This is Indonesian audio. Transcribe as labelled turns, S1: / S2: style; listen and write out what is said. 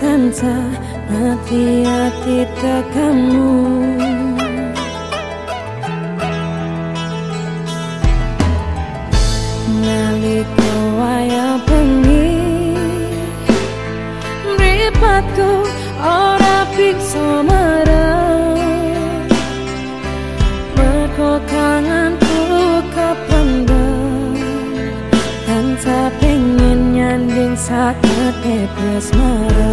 S1: tansah hati-hati tekanmu Nalika waya bengi Mripatku ora bisa marah. Merko kangenku kependem Tanpa pengen Aking sakit kay Prismara